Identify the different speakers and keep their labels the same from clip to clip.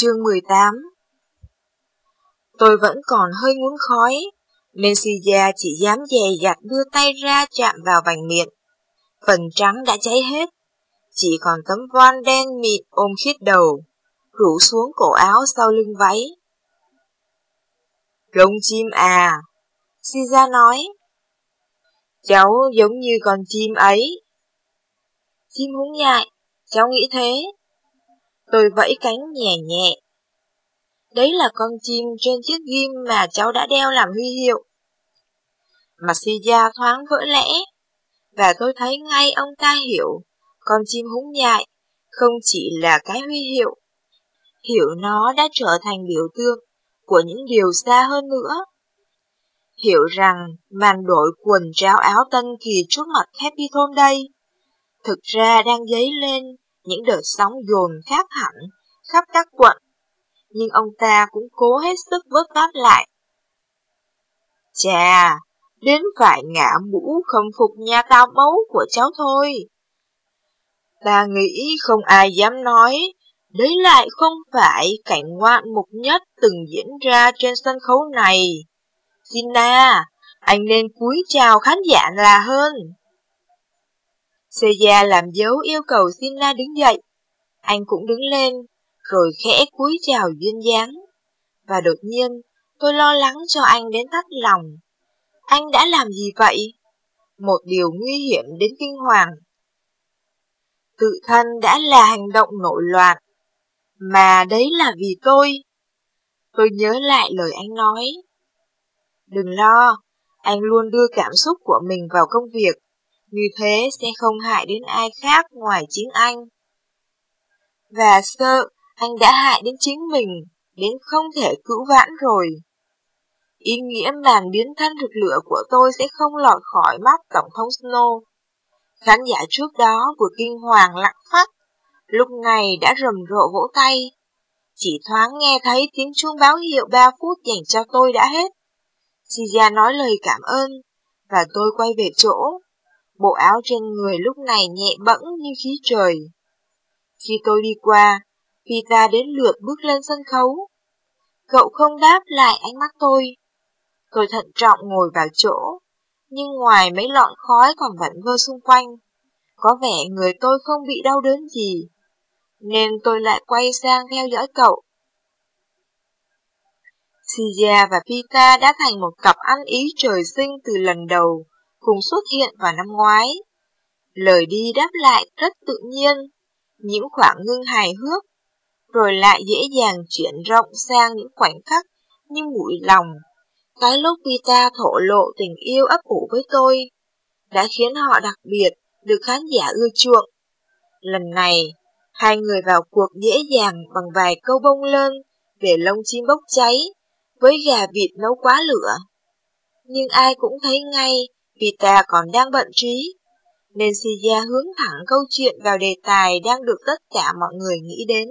Speaker 1: Chương 18 Tôi vẫn còn hơi ngún khói, nên Sija chỉ dám dè dặt đưa tay ra chạm vào vành miệng. Phần trắng đã cháy hết, chỉ còn tấm voan đen mịn ôm khít đầu, rủ xuống cổ áo sau lưng váy. Rông chim à, Sija nói. Cháu giống như con chim ấy. Chim húng nhại, cháu nghĩ thế. Tôi vẫy cánh nhẹ nhẹ. Đấy là con chim trên chiếc ghim mà cháu đã đeo làm huy hiệu. Mặt thoáng vỡ lẽ, và tôi thấy ngay ông ta hiểu con chim húng nhại không chỉ là cái huy hiệu, hiểu nó đã trở thành biểu tượng của những điều xa hơn nữa. Hiểu rằng màn đội quần tráo áo tân kỳ trước mặt Capitol đây, thực ra đang dấy lên những đợt sóng dồn khác hẳn khắp các quận, nhưng ông ta cũng cố hết sức vớt vát lại. Chà, đến phải ngã mũ khâm phục nhà tao mấu của cháu thôi. Ta nghĩ không ai dám nói, đấy lại không phải cảnh ngoạn mục nhất từng diễn ra trên sân khấu này. Sina, anh nên cúi chào khán giả là hơn. Seiya làm dấu yêu cầu Sina đứng dậy. Anh cũng đứng lên, rồi khẽ cúi chào duyên dáng. Và đột nhiên, tôi lo lắng cho anh đến thắt lòng. Anh đã làm gì vậy? Một điều nguy hiểm đến kinh hoàng. Tự thân đã là hành động nổi loạn, mà đấy là vì tôi. Tôi nhớ lại lời anh nói. Đừng lo, anh luôn đưa cảm xúc của mình vào công việc, như thế sẽ không hại đến ai khác ngoài chính anh. Và sợ anh đã hại đến chính mình, đến không thể cứu vãn rồi. Ý nghĩa màn biến thân rực lửa của tôi sẽ không lọt khỏi mắt Tổng thống Snow. Khán giả trước đó vừa kinh hoàng lặng phát, lúc này đã rầm rộ vỗ tay. Chỉ thoáng nghe thấy tiếng chuông báo hiệu 3 phút dành cho tôi đã hết. Sija nói lời cảm ơn, và tôi quay về chỗ. Bộ áo trên người lúc này nhẹ bẫng như khí trời. Khi tôi đi qua, Pita đến lượt bước lên sân khấu. Cậu không đáp lại ánh mắt tôi. Tôi thận trọng ngồi vào chỗ, nhưng ngoài mấy lọn khói còn vẫn vơ xung quanh. Có vẻ người tôi không bị đau đớn gì, nên tôi lại quay sang theo dõi cậu. Sia và Pita đã thành một cặp ăn ý trời sinh từ lần đầu, cùng xuất hiện vào năm ngoái. Lời đi đáp lại rất tự nhiên, những khoảng ngưng hài hước, rồi lại dễ dàng chuyển rộng sang những khoảnh khắc như mũi lòng. Cái lúc Pita thổ lộ tình yêu ấp ủ với tôi, đã khiến họ đặc biệt, được khán giả ưa chuộng. Lần này, hai người vào cuộc dễ dàng bằng vài câu bông lên về lông chim bốc cháy, với gà vịt nấu quá lửa. Nhưng ai cũng thấy ngay Pita còn đang bận trí, nên Sia hướng thẳng câu chuyện vào đề tài đang được tất cả mọi người nghĩ đến.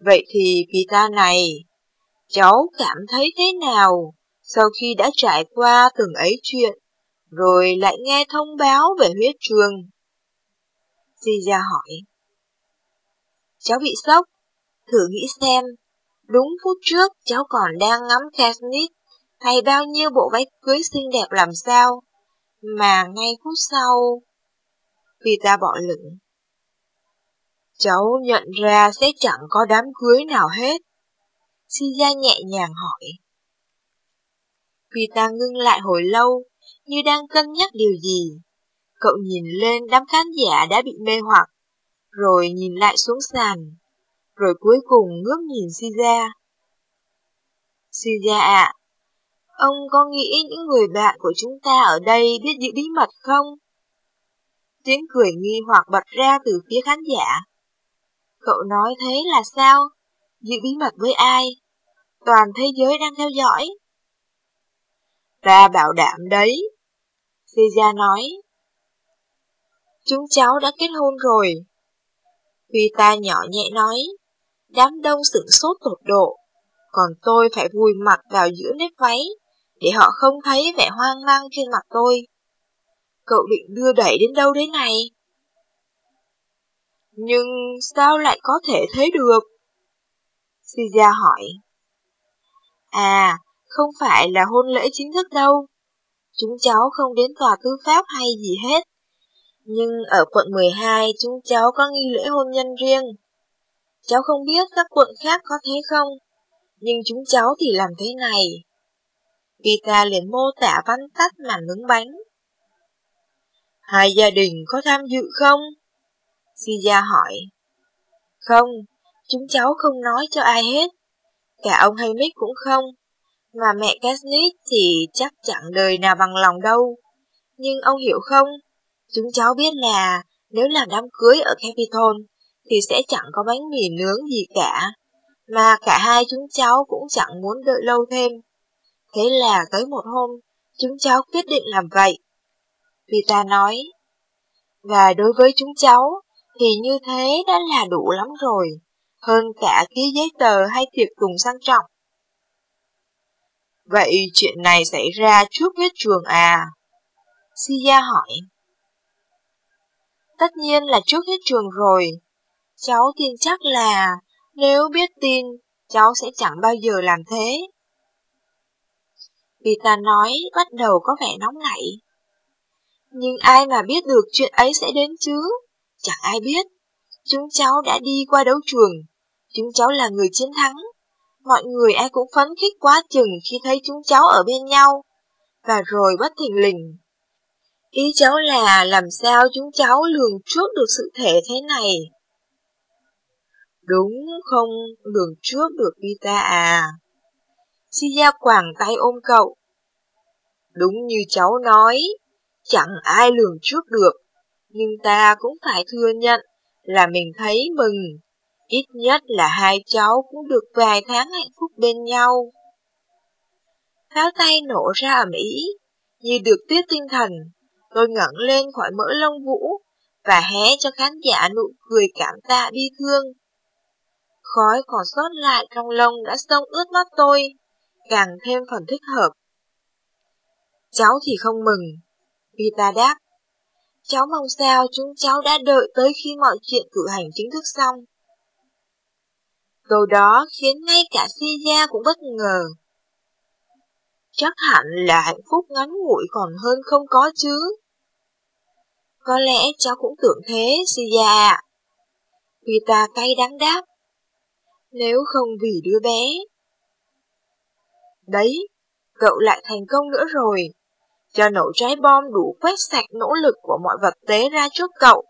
Speaker 1: Vậy thì Pita này, cháu cảm thấy thế nào sau khi đã trải qua từng ấy chuyện, rồi lại nghe thông báo về huyết trường? Sia hỏi. Cháu bị sốc, thử nghĩ xem, đúng phút trước cháu còn đang ngắm Kasnit thay bao nhiêu bộ váy cưới xinh đẹp làm sao, mà ngay phút sau, vì ta bỏ lửng. Cháu nhận ra sẽ chẳng có đám cưới nào hết. Shiza nhẹ nhàng hỏi. Vì ta ngưng lại hồi lâu, như đang cân nhắc điều gì. Cậu nhìn lên đám khán giả đã bị mê hoặc, rồi nhìn lại xuống sàn, rồi cuối cùng ngước nhìn Shiza. Shiza ạ, Ông có nghĩ những người bạn của chúng ta ở đây biết giữ bí mật không? Tiếng cười nghi hoặc bật ra từ phía khán giả. Cậu nói thế là sao? Giữ bí mật với ai? Toàn thế giới đang theo dõi. Ta bảo đảm đấy. Caesar nói. Chúng cháu đã kết hôn rồi. ta nhỏ nhẹ nói. Đám đông sửng sốt tột độ. Còn tôi phải vùi mặt vào giữa nếp váy để họ không thấy vẻ hoang mang trên mặt tôi. Cậu định đưa đẩy đến đâu thế này? Nhưng sao lại có thể thế được? Sija hỏi. À, không phải là hôn lễ chính thức đâu. Chúng cháu không đến tòa tư pháp hay gì hết. Nhưng ở quận 12 chúng cháu có nghi lễ hôn nhân riêng. Cháu không biết các quận khác có thế không, nhưng chúng cháu thì làm thế này. Pita liền mô tả văn tắt màn nướng bánh. Hai gia đình có tham dự không? Sia hỏi. Không, chúng cháu không nói cho ai hết. Cả ông Haymick cũng không. Mà mẹ Katniss thì chắc chẳng đời nào bằng lòng đâu. Nhưng ông hiểu không, chúng cháu biết là nếu làm đám cưới ở Capitol thì sẽ chẳng có bánh mì nướng gì cả. Mà cả hai chúng cháu cũng chẳng muốn đợi lâu thêm. Thế là tới một hôm, chúng cháu quyết định làm vậy. Vita nói, và đối với chúng cháu, thì như thế đã là đủ lắm rồi, hơn cả ký giấy tờ hay tiệc tùng sang trọng. Vậy chuyện này xảy ra trước hết trường à? Sia hỏi. Tất nhiên là trước hết trường rồi. Cháu tin chắc là nếu biết tin, cháu sẽ chẳng bao giờ làm thế. Vì ta nói bắt đầu có vẻ nóng nảy. Nhưng ai mà biết được chuyện ấy sẽ đến chứ? Chẳng ai biết. Chúng cháu đã đi qua đấu trường. Chúng cháu là người chiến thắng. Mọi người ai cũng phấn khích quá chừng khi thấy chúng cháu ở bên nhau. Và rồi bất thình lình. Ý cháu là làm sao chúng cháu lường trước được sự thể thế này. Đúng không lường trước được Vita à? Silla quàng tay ôm cậu. Đúng như cháu nói, chẳng ai lường trước được, nhưng ta cũng phải thừa nhận là mình thấy mừng. Ít nhất là hai cháu cũng được vài tháng hạnh phúc bên nhau. Pháo tay nổ ra ầm ĩ, như được tiếp tinh thần, tôi ngẩng lên khỏi mỡ lông vũ và hé cho khán giả nụ cười cảm tạ bi thương. Khói còn sót lại trong lông đã sông ướt mắt tôi, càng thêm phần thích hợp. Cháu thì không mừng. Vita đáp. Cháu mong sao chúng cháu đã đợi tới khi mọi chuyện cử hành chính thức xong. Câu đó khiến ngay cả Sia cũng bất ngờ. Chắc hẳn là hạnh phúc ngắn ngủi còn hơn không có chứ. Có lẽ cháu cũng tưởng thế, Sia ạ. Vita cay đắng đáp. Nếu không vì đứa bé. Đấy, cậu lại thành công nữa rồi cho nổ trái bom đủ quét sạch nỗ lực của mọi vật tế ra trước cậu.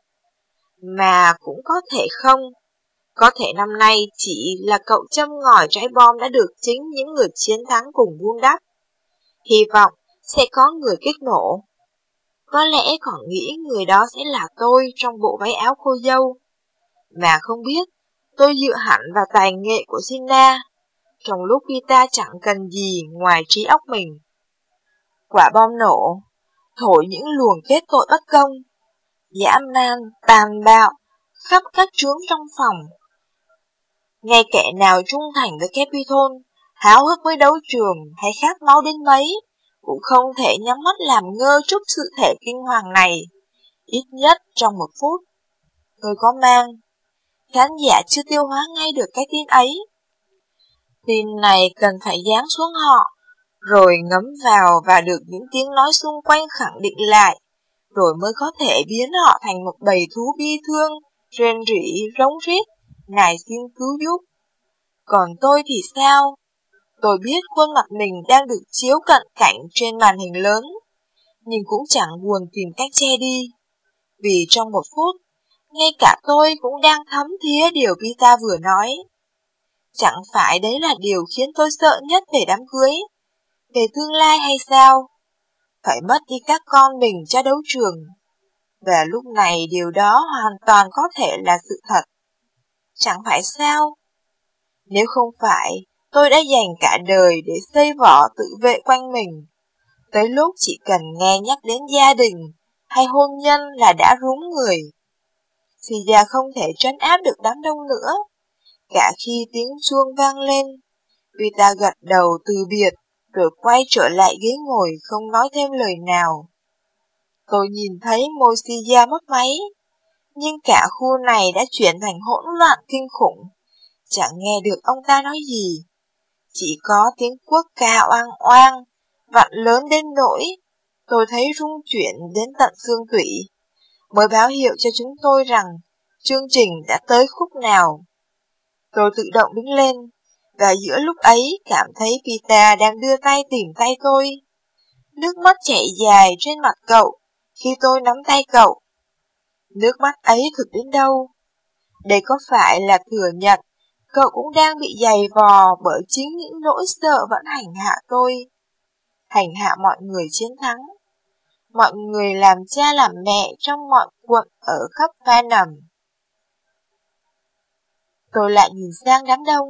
Speaker 1: Mà cũng có thể không. Có thể năm nay chỉ là cậu châm ngòi trái bom đã được chính những người chiến thắng cùng vun đắp. Hy vọng sẽ có người kích nổ. Có lẽ còn nghĩ người đó sẽ là tôi trong bộ váy áo cô dâu. Mà không biết, tôi dựa hẳn vào tài nghệ của Sina, trong lúc Pita chẳng cần gì ngoài trí óc mình quả bom nổ, thổi những luồng kết tội bất công, dã man, tàn bạo, khắp các trướng trong phòng. Ngay kẻ nào trung thành với Capitol, háo hức với đấu trường hay khát máu đến mấy, cũng không thể nhắm mắt làm ngơ trước sự thể kinh hoàng này, ít nhất trong một phút. Tôi có mang, khán giả chưa tiêu hóa ngay được cái tin ấy. Tin này cần phải dán xuống họ, rồi ngấm vào và được những tiếng nói xung quanh khẳng định lại, rồi mới có thể biến họ thành một bầy thú bi thương, rên rỉ, rống rít, ngài xin cứu giúp. Còn tôi thì sao? Tôi biết khuôn mặt mình đang được chiếu cận cảnh trên màn hình lớn, nhưng cũng chẳng buồn tìm cách che đi. Vì trong một phút, ngay cả tôi cũng đang thấm thía điều Pita vừa nói. Chẳng phải đấy là điều khiến tôi sợ nhất về đám cưới về tương lai hay sao? Phải mất đi các con mình cho đấu trường. Và lúc này điều đó hoàn toàn có thể là sự thật. Chẳng phải sao? Nếu không phải, tôi đã dành cả đời để xây vỏ tự vệ quanh mình. Tới lúc chỉ cần nghe nhắc đến gia đình hay hôn nhân là đã rúng người. Thì già không thể trấn áp được đám đông nữa. Cả khi tiếng chuông vang lên, vì ta gật đầu từ biệt rồi quay trở lại ghế ngồi không nói thêm lời nào. Tôi nhìn thấy Moshiya mất máy, nhưng cả khu này đã chuyển thành hỗn loạn kinh khủng. chẳng nghe được ông ta nói gì. Chỉ có tiếng quốc ca oang oang, vặn lớn đến nỗi tôi thấy rung chuyển đến tận xương tủy, mới báo hiệu cho chúng tôi rằng chương trình đã tới khúc nào. Tôi tự động đứng lên, và giữa lúc ấy cảm thấy Pita đang đưa tay tìm tay tôi. Nước mắt chảy dài trên mặt cậu khi tôi nắm tay cậu. Nước mắt ấy thực đến đâu? Đây có phải là thừa nhận cậu cũng đang bị dày vò bởi chính những nỗi sợ vẫn hành hạ tôi. Hành hạ mọi người chiến thắng. Mọi người làm cha làm mẹ trong mọi quận ở khắp pha nằm. Tôi lại nhìn sang đám đông,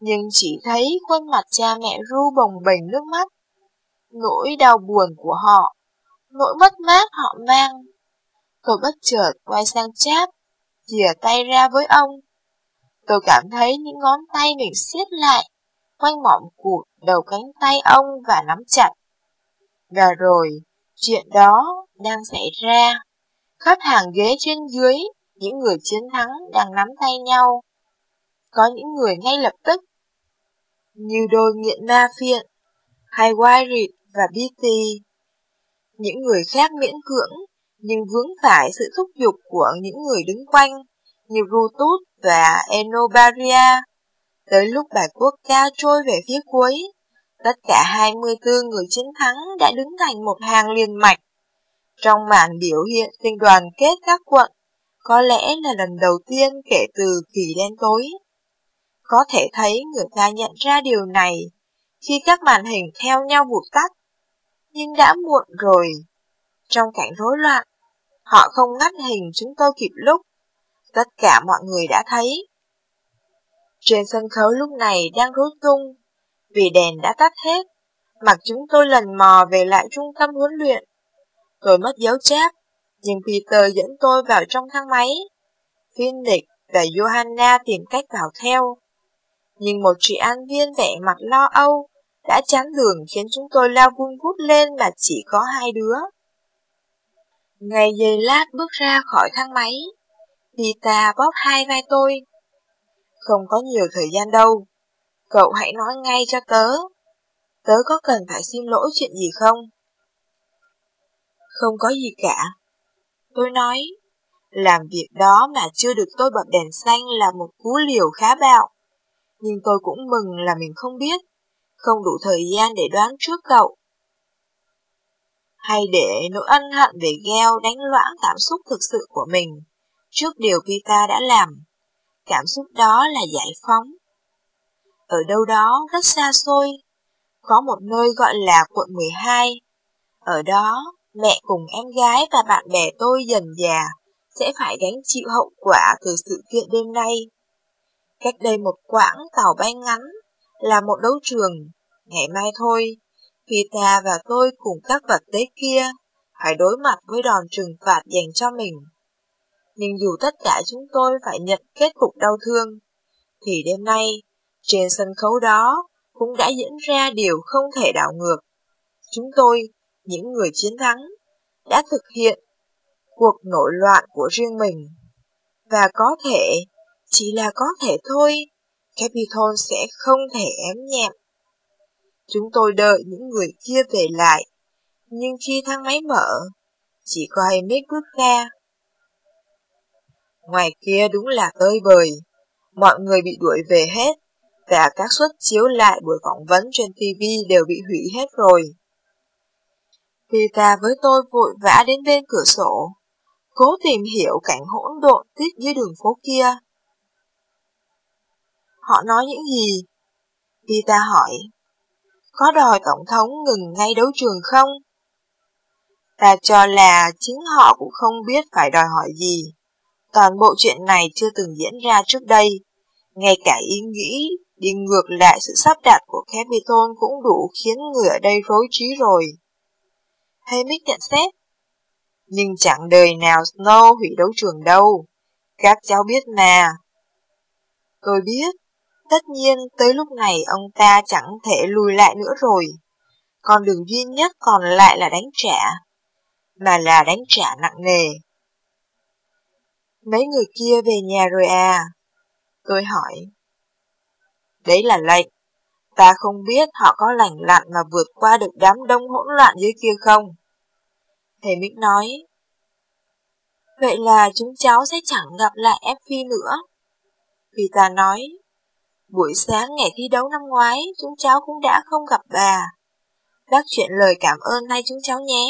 Speaker 1: nhưng chỉ thấy khuôn mặt cha mẹ ru bồng bềnh nước mắt. Nỗi đau buồn của họ, nỗi mất mát họ mang. Tôi bất chợt quay sang cháp, chìa tay ra với ông. Tôi cảm thấy những ngón tay mình siết lại, quanh mỏm cụt đầu cánh tay ông và nắm chặt. Và rồi, chuyện đó đang xảy ra. Khắp hàng ghế trên dưới, những người chiến thắng đang nắm tay nhau. Có những người ngay lập tức, như đôi nghiện ma phiện, hay Wyatt và Beatty. Những người khác miễn cưỡng, nhưng vướng phải sự thúc giục của những người đứng quanh, như Rutus và Enobaria. Tới lúc bài quốc ca trôi về phía cuối, tất cả 24 người chiến thắng đã đứng thành một hàng liền mạch. Trong màn biểu hiện tình đoàn kết các quận, có lẽ là lần đầu tiên kể từ kỳ đen tối. Có thể thấy người ta nhận ra điều này khi các màn hình theo nhau vụt tắt, nhưng đã muộn rồi. Trong cảnh rối loạn, họ không ngắt hình chúng tôi kịp lúc. Tất cả mọi người đã thấy. Trên sân khấu lúc này đang rối tung, vì đèn đã tắt hết, mặc chúng tôi lần mò về lại trung tâm huấn luyện. Tôi mất dấu cháp, nhưng Peter dẫn tôi vào trong thang máy. Phoenix và Johanna tìm cách vào theo. Nhưng một chị an viên vẻ mặt lo âu đã chán đường khiến chúng tôi lao vun vút lên mà chỉ có hai đứa. Ngày giây lát bước ra khỏi thang máy, Pita bóp hai vai tôi. Không có nhiều thời gian đâu, cậu hãy nói ngay cho tớ. Tớ có cần phải xin lỗi chuyện gì không? Không có gì cả. Tôi nói, làm việc đó mà chưa được tôi bật đèn xanh là một cú liều khá bạo. Nhưng tôi cũng mừng là mình không biết, không đủ thời gian để đoán trước cậu. Hay để nỗi ân hận về gheo đánh loãng cảm xúc thực sự của mình trước điều Pita đã làm. Cảm xúc đó là giải phóng. Ở đâu đó rất xa xôi, có một nơi gọi là quận 12. Ở đó, mẹ cùng em gái và bạn bè tôi dần già sẽ phải gánh chịu hậu quả từ sự kiện đêm nay. Cách đây một quãng tàu bay ngắn là một đấu trường. Ngày mai thôi, Pita và tôi cùng các vật tế kia phải đối mặt với đòn trừng phạt dành cho mình. Nhưng dù tất cả chúng tôi phải nhận kết cục đau thương, thì đêm nay, trên sân khấu đó cũng đã diễn ra điều không thể đảo ngược. Chúng tôi, những người chiến thắng, đã thực hiện cuộc nổi loạn của riêng mình. Và có thể, chỉ là có thể thôi, Capitol sẽ không thể ém nhẹm. Chúng tôi đợi những người kia về lại, nhưng khi thang máy mở, chỉ có hai bước ra. Ngoài kia đúng là tơi bời, mọi người bị đuổi về hết, và các suất chiếu lại buổi phỏng vấn trên TV đều bị hủy hết rồi. Pita với tôi vội vã đến bên cửa sổ, cố tìm hiểu cảnh hỗn độn tích dưới đường phố kia. Họ nói những gì? Pita hỏi. Có đòi Tổng thống ngừng ngay đấu trường không? Ta cho là chính họ cũng không biết phải đòi hỏi gì. Toàn bộ chuyện này chưa từng diễn ra trước đây. Ngay cả ý nghĩ đi ngược lại sự sắp đặt của Capitol cũng đủ khiến người ở đây rối trí rồi. Haymick nhận xét. Nhưng chẳng đời nào Snow hủy đấu trường đâu. Các cháu biết mà. Tôi biết. Tất nhiên, tới lúc này ông ta chẳng thể lùi lại nữa rồi. Con đường duy nhất còn lại là đánh trả. Mà là đánh trả nặng nề. Mấy người kia về nhà rồi à? Tôi hỏi. Đấy là lệnh. Ta không biết họ có lành lặn mà vượt qua được đám đông hỗn loạn dưới kia không? Thầy Mích nói, Vậy là chúng cháu sẽ chẳng gặp lại Effie nữa. Vì ta nói, buổi sáng ngày thi đấu năm ngoái, chúng cháu cũng đã không gặp bà. Bác chuyện lời cảm ơn thay chúng cháu nhé.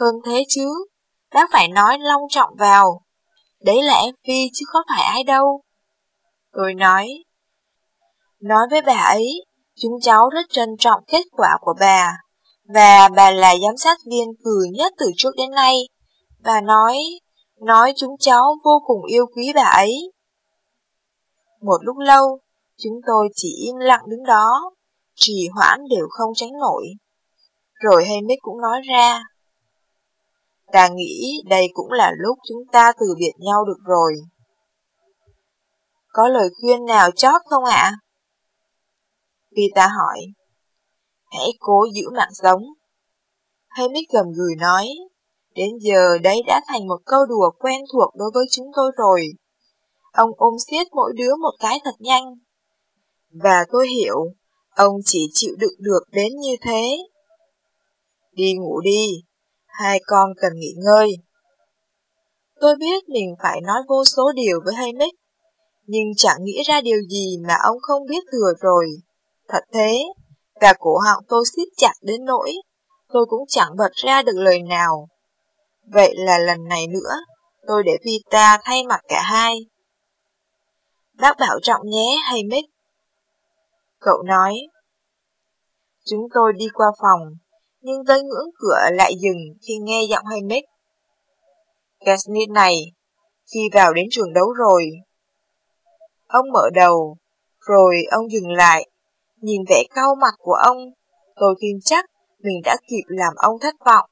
Speaker 1: Hơn thế chứ, bác phải nói long trọng vào. Đấy là Effie chứ không phải ai đâu. Tôi nói, nói với bà ấy, chúng cháu rất trân trọng kết quả của bà, và bà là giám sát viên cử nhất từ trước đến nay Bà nói, nói chúng cháu vô cùng yêu quý bà ấy. Một lúc lâu, chúng tôi chỉ im lặng đứng đó, trì hoãn đều không tránh nổi. Rồi Haymick cũng nói ra, Ta nghĩ đây cũng là lúc chúng ta từ biệt nhau được rồi. Có lời khuyên nào chót không ạ? À? Pita hỏi, hãy cố giữ mạng sống. Haymick gầm gừ nói, Đến giờ đấy đã thành một câu đùa quen thuộc đối với chúng tôi rồi. Ông ôm siết mỗi đứa một cái thật nhanh. Và tôi hiểu, ông chỉ chịu đựng được đến như thế. Đi ngủ đi, hai con cần nghỉ ngơi. Tôi biết mình phải nói vô số điều với Haymick, nhưng chẳng nghĩ ra điều gì mà ông không biết thừa rồi. Thật thế, và cổ họng tôi siết chặt đến nỗi, tôi cũng chẳng bật ra được lời nào. Vậy là lần này nữa, tôi để Vita thay mặt cả hai. Bác bảo trọng nhé, hay mít. Cậu nói. Chúng tôi đi qua phòng, nhưng tới ngưỡng cửa lại dừng khi nghe giọng hay mít. Gasnit này, khi vào đến trường đấu rồi. Ông mở đầu, rồi ông dừng lại, nhìn vẻ cau mặt của ông, tôi tin chắc mình đã kịp làm ông thất vọng.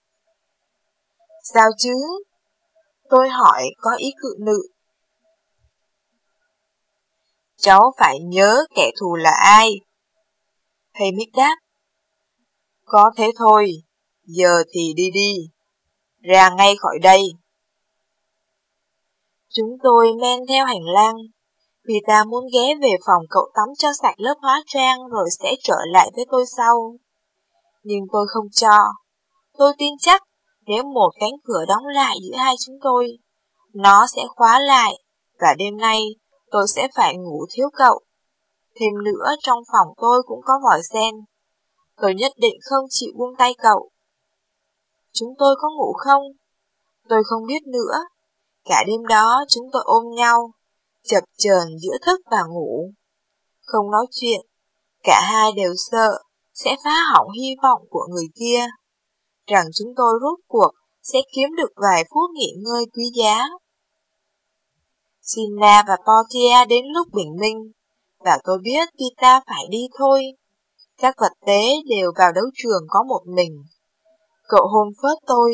Speaker 1: Sao chứ? Tôi hỏi có ý cự nữ. Cháu phải nhớ kẻ thù là ai. Thầy Mít đáp. Có thế thôi, giờ thì đi đi. Ra ngay khỏi đây. Chúng tôi men theo hành lang, vì ta muốn ghé về phòng cậu tắm cho sạch lớp hóa trang rồi sẽ trở lại với tôi sau. Nhưng tôi không cho. Tôi tin chắc nếu một cánh cửa đóng lại giữa hai chúng tôi, nó sẽ khóa lại, và đêm nay tôi sẽ phải ngủ thiếu cậu. Thêm nữa trong phòng tôi cũng có vòi sen. Tôi nhất định không chịu buông tay cậu. Chúng tôi có ngủ không? Tôi không biết nữa. Cả đêm đó chúng tôi ôm nhau, chập chờn giữa thức và ngủ. Không nói chuyện, cả hai đều sợ sẽ phá hỏng hy vọng của người kia rằng chúng tôi rốt cuộc sẽ kiếm được vài phút nghỉ ngơi quý giá. Sina và Portia đến lúc bình minh, và tôi biết Pita phải đi thôi. Các vật tế đều vào đấu trường có một mình. Cậu hôn phớt tôi.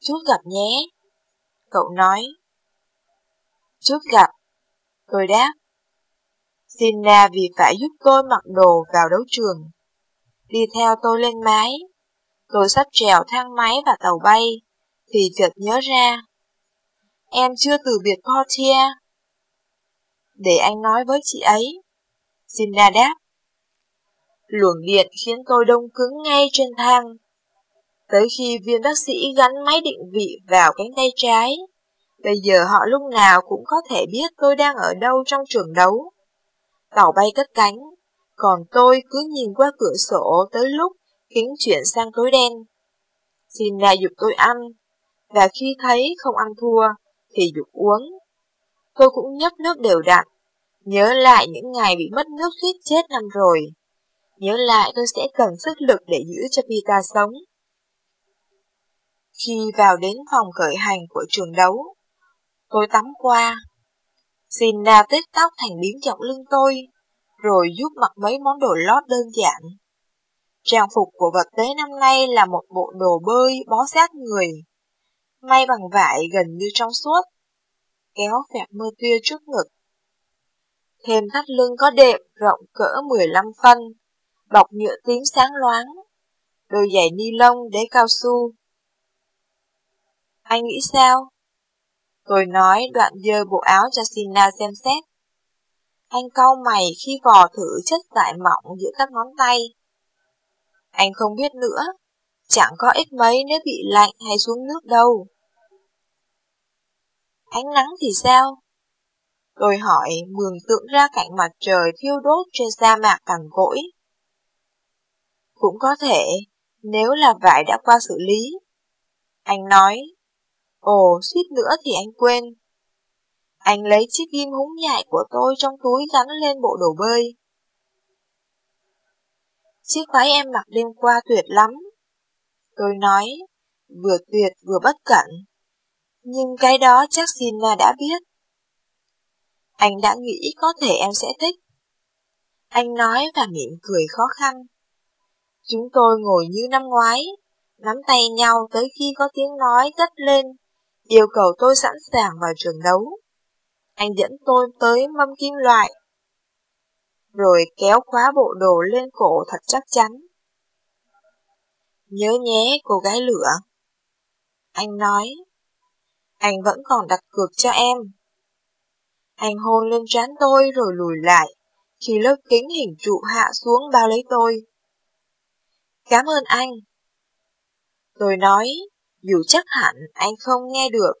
Speaker 1: Chút gặp nhé. Cậu nói. Chút gặp. Tôi đáp. Sina vì phải giúp tôi mặc đồ vào đấu trường. Đi theo tôi lên mái, Tôi sắp trèo thang máy và tàu bay, thì chợt nhớ ra. Em chưa từ biệt Portia. Để anh nói với chị ấy. Cinda đáp. Luồng điện khiến tôi đông cứng ngay trên thang. Tới khi viên bác sĩ gắn máy định vị vào cánh tay trái, bây giờ họ lúc nào cũng có thể biết tôi đang ở đâu trong trường đấu. Tàu bay cất cánh, còn tôi cứ nhìn qua cửa sổ tới lúc kính chuyển sang tối đen. Xin là dục tôi ăn, và khi thấy không ăn thua, thì dục uống. Tôi cũng nhấp nước đều đặn, nhớ lại những ngày bị mất nước suýt chết năm rồi. Nhớ lại tôi sẽ cần sức lực để giữ cho Pita sống. Khi vào đến phòng khởi hành của trường đấu, tôi tắm qua. Sinna tết tóc thành biến dọc lưng tôi, rồi giúp mặc mấy món đồ lót đơn giản. Trang phục của vật tế năm nay là một bộ đồ bơi bó sát người, may bằng vải gần như trong suốt, kéo phẹt mơ tia trước ngực. Thêm thắt lưng có đệm rộng cỡ 15 phân, bọc nhựa tím sáng loáng, đôi giày ni lông đế cao su. Anh nghĩ sao? Tôi nói đoạn dơ bộ áo cho Sina xem xét. Anh cau mày khi vò thử chất dại mỏng giữa các ngón tay. Anh không biết nữa, chẳng có ích mấy nếu bị lạnh hay xuống nước đâu. Ánh nắng thì sao? Tôi hỏi mường tượng ra cảnh mặt trời thiêu đốt trên sa mạc cằn cỗi. Cũng có thể, nếu là vải đã qua xử lý. Anh nói, ồ, suýt nữa thì anh quên. Anh lấy chiếc ghim húng nhại của tôi trong túi gắn lên bộ đồ bơi. Chiếc váy em mặc đêm qua tuyệt lắm. Tôi nói, vừa tuyệt vừa bất cẩn. Nhưng cái đó chắc Sina đã biết. Anh đã nghĩ có thể em sẽ thích. Anh nói và mỉm cười khó khăn. Chúng tôi ngồi như năm ngoái, nắm tay nhau tới khi có tiếng nói cất lên, yêu cầu tôi sẵn sàng vào trường đấu. Anh dẫn tôi tới mâm kim loại, rồi kéo khóa bộ đồ lên cổ thật chắc chắn. Nhớ nhé cô gái lửa. Anh nói, anh vẫn còn đặt cược cho em. Anh hôn lên trán tôi rồi lùi lại, khi lớp kính hình trụ hạ xuống bao lấy tôi. Cảm ơn anh. Tôi nói, dù chắc hẳn anh không nghe được.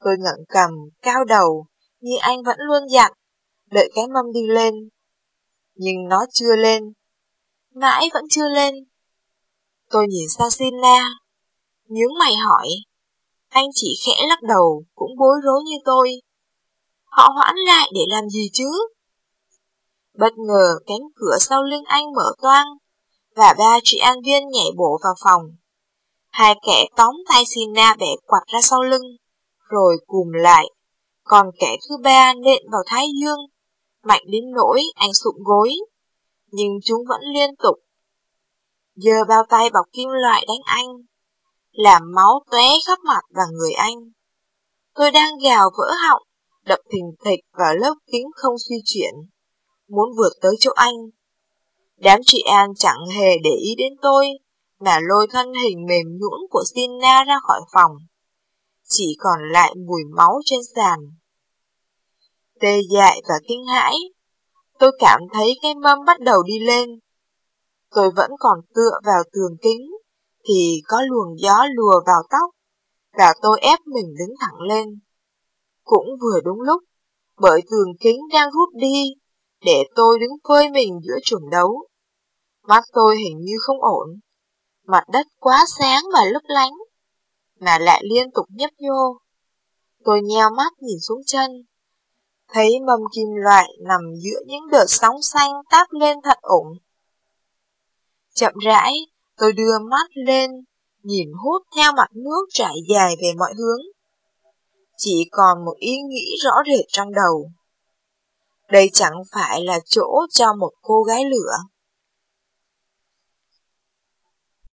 Speaker 1: Tôi ngẩng cầm, cao đầu, như anh vẫn luôn dặn, đợi cái mâm đi lên. Nhưng nó chưa lên. Mãi vẫn chưa lên. Tôi nhìn sang Sina, nhướng mày hỏi. Anh chỉ khẽ lắc đầu, cũng bối rối như tôi. Họ hoãn lại để làm gì chứ? Bất ngờ cánh cửa sau lưng anh mở toang, và ba chị an viên nhảy bổ vào phòng. Hai kẻ tóm tay Sina bẻ quạt ra sau lưng, rồi cùm lại, còn kẻ thứ ba nện vào thái dương, mạnh đến nỗi anh sụm gối, nhưng chúng vẫn liên tục. Giờ bao tay bọc kim loại đánh anh, làm máu tóe khắp mặt và người anh. Tôi đang gào vỡ họng, đập thình thịch vào lớp kính không suy chuyển, muốn vượt tới chỗ anh Đám chị An chẳng hề để ý đến tôi, mà lôi thân hình mềm nhũn của Sina ra khỏi phòng. Chỉ còn lại mùi máu trên sàn. Tê dại và kinh hãi, tôi cảm thấy cái mâm bắt đầu đi lên. Tôi vẫn còn tựa vào tường kính, thì có luồng gió lùa vào tóc, và tôi ép mình đứng thẳng lên. Cũng vừa đúng lúc, bởi tường kính đang rút đi, để tôi đứng phơi mình giữa chuồng đấu. Mắt tôi hình như không ổn. Mặt đất quá sáng và lấp lánh, mà lại liên tục nhấp nhô. Tôi nheo mắt nhìn xuống chân, thấy mầm kim loại nằm giữa những đợt sóng xanh táp lên thật ổn. Chậm rãi, tôi đưa mắt lên, nhìn hút theo mặt nước trải dài về mọi hướng. Chỉ còn một ý nghĩ rõ rệt trong đầu. Đây chẳng phải là chỗ cho một cô gái lửa.